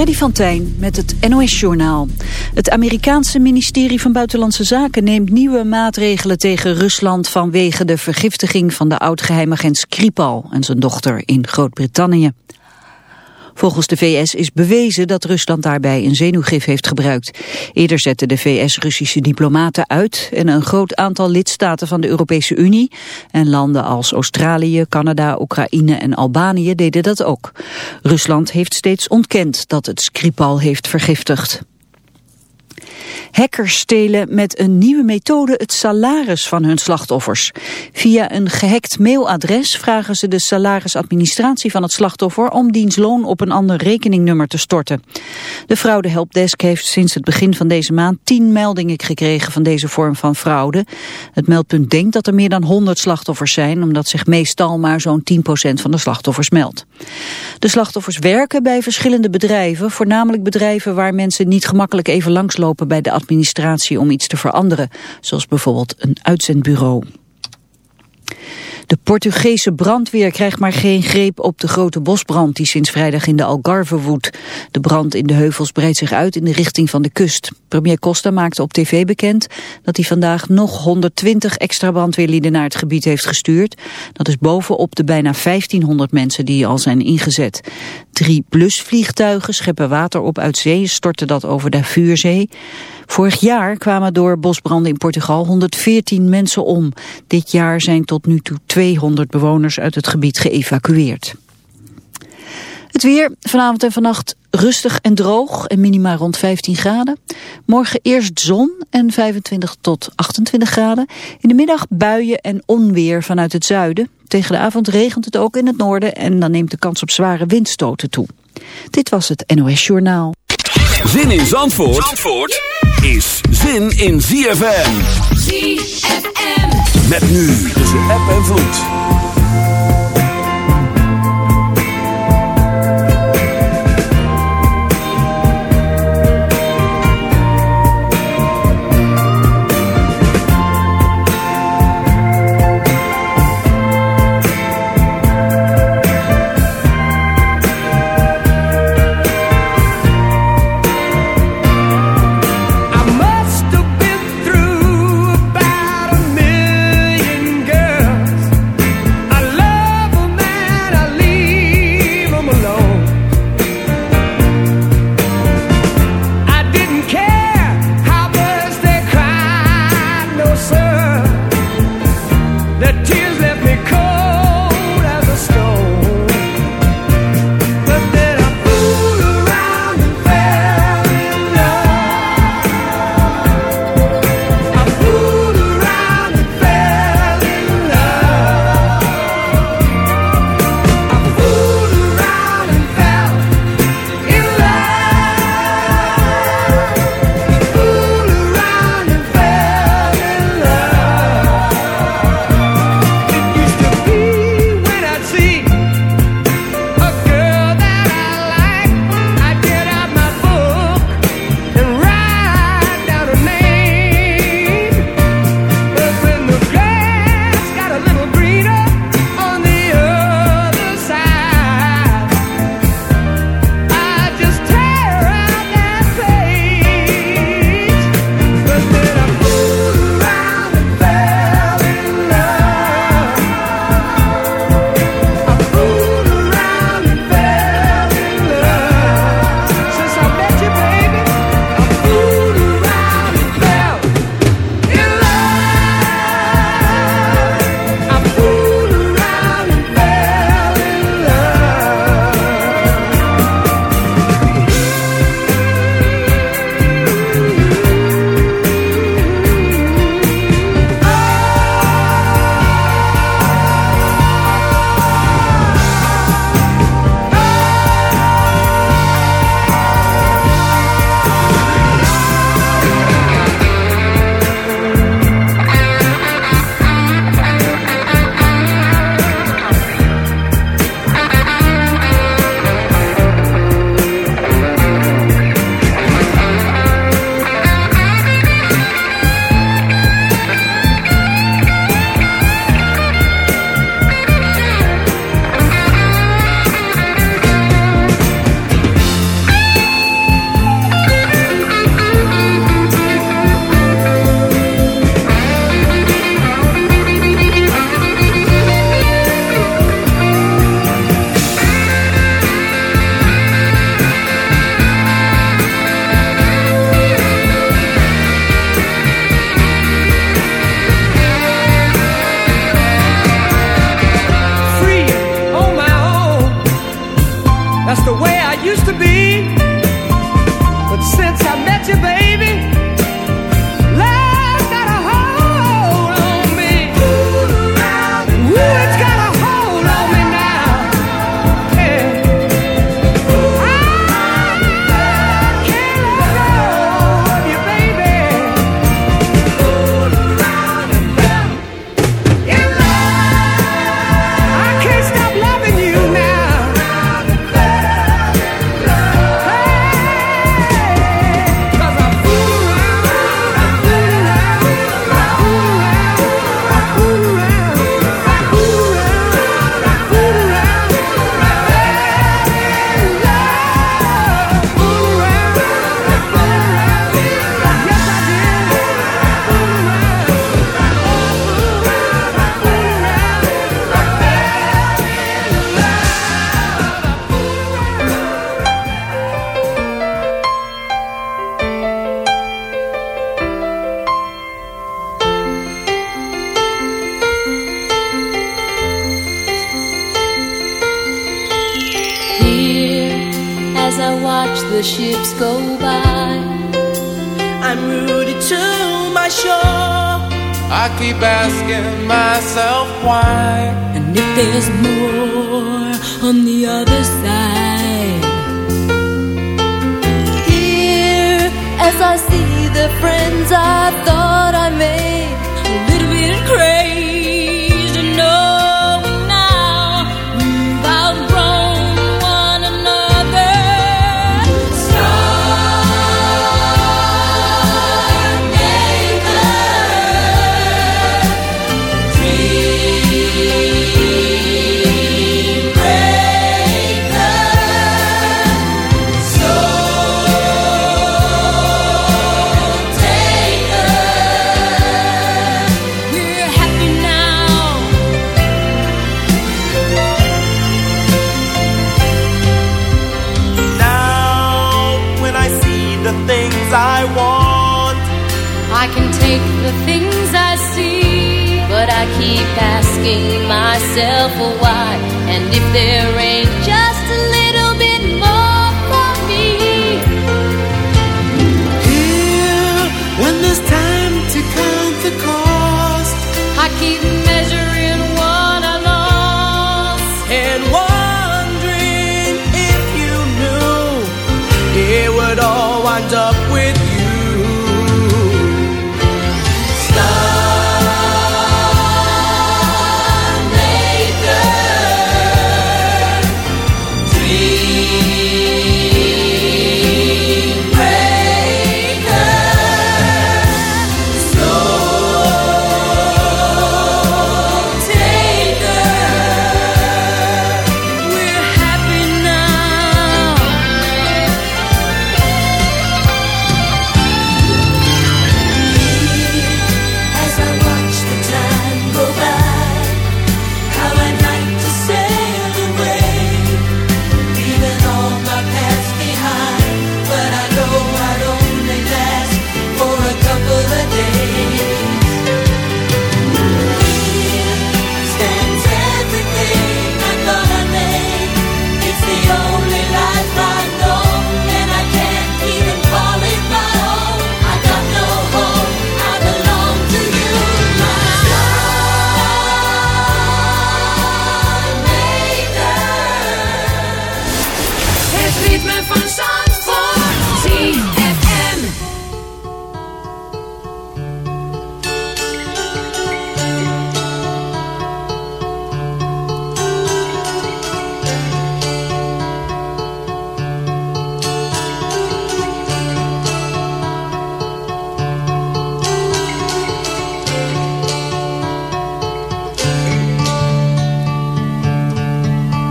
Freddy van Tijn met het NOS-journaal. Het Amerikaanse ministerie van Buitenlandse Zaken neemt nieuwe maatregelen tegen Rusland vanwege de vergiftiging van de oud-geheimagent Skripal en zijn dochter in Groot-Brittannië. Volgens de VS is bewezen dat Rusland daarbij een zenuwgif heeft gebruikt. Eerder zetten de VS Russische diplomaten uit en een groot aantal lidstaten van de Europese Unie en landen als Australië, Canada, Oekraïne en Albanië deden dat ook. Rusland heeft steeds ontkend dat het Skripal heeft vergiftigd. Hackers stelen met een nieuwe methode het salaris van hun slachtoffers. Via een gehackt mailadres vragen ze de salarisadministratie van het slachtoffer om diens loon op een ander rekeningnummer te storten. De fraude helpdesk heeft sinds het begin van deze maand tien meldingen gekregen van deze vorm van fraude. Het meldpunt denkt dat er meer dan 100 slachtoffers zijn, omdat zich meestal maar zo'n 10% van de slachtoffers meldt. De slachtoffers werken bij verschillende bedrijven, voornamelijk bedrijven waar mensen niet gemakkelijk even langslopen bij de administratie om iets te veranderen, zoals bijvoorbeeld een uitzendbureau. De Portugese brandweer krijgt maar geen greep op de grote bosbrand die sinds vrijdag in de Algarve woedt. De brand in de heuvels breidt zich uit in de richting van de kust. Premier Costa maakte op tv bekend dat hij vandaag nog 120 extra brandweerlieden naar het gebied heeft gestuurd. Dat is bovenop de bijna 1500 mensen die al zijn ingezet. Drie blusvliegtuigen scheppen water op uit zee, storten dat over de vuurzee. Vorig jaar kwamen door bosbranden in Portugal 114 mensen om. Dit jaar zijn tot nu toe 200 bewoners uit het gebied geëvacueerd. Het weer vanavond en vannacht rustig en droog en minima rond 15 graden. Morgen eerst zon en 25 tot 28 graden. In de middag buien en onweer vanuit het zuiden. Tegen de avond regent het ook in het noorden en dan neemt de kans op zware windstoten toe. Dit was het NOS Journaal. Zin in Zandvoort, Zandvoort is zin in ZFM. ZFM. Met nu tussen app en vloed.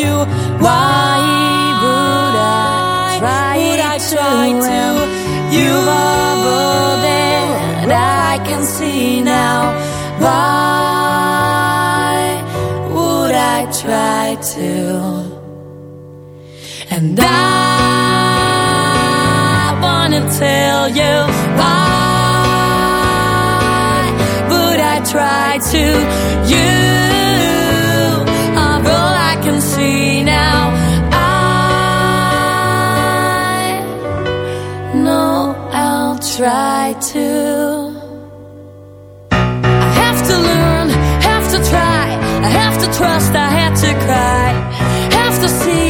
you. Why would I try, would I try to? to? You are all that I can see now. Why would I try to? And I wanna tell you why would I try to? try to. I have to learn, have to try. I have to trust, I had to cry. Have to see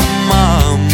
mama.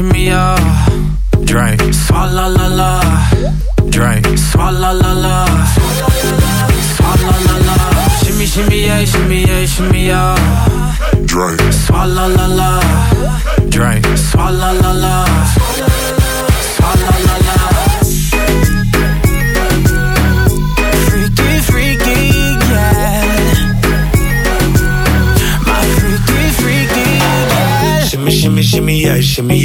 to me, I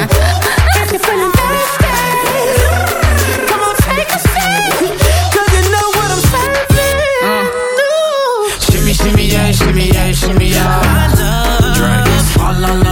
if you're feeling thirsty, come on, take a sip, 'cause you know what I'm serving. Ooh. Shimmy, yeah, shimmy, yeah, shimmy, yeah. Drink. La la.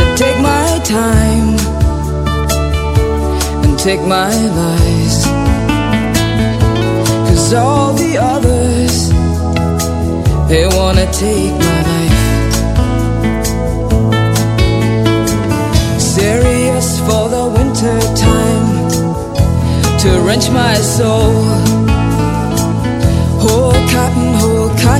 Time and take my lies. Cause all the others, they wanna take my life. serious for the winter time to wrench my soul. Oh, Whole cotton,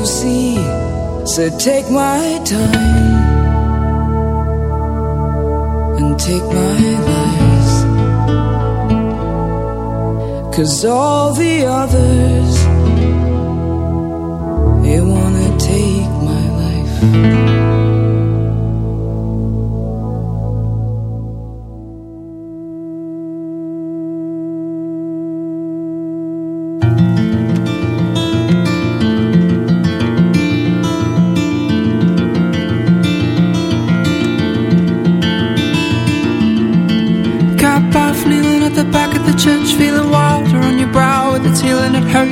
to see, so take my time and take my lies. Cause all the others they wanna take my life. life,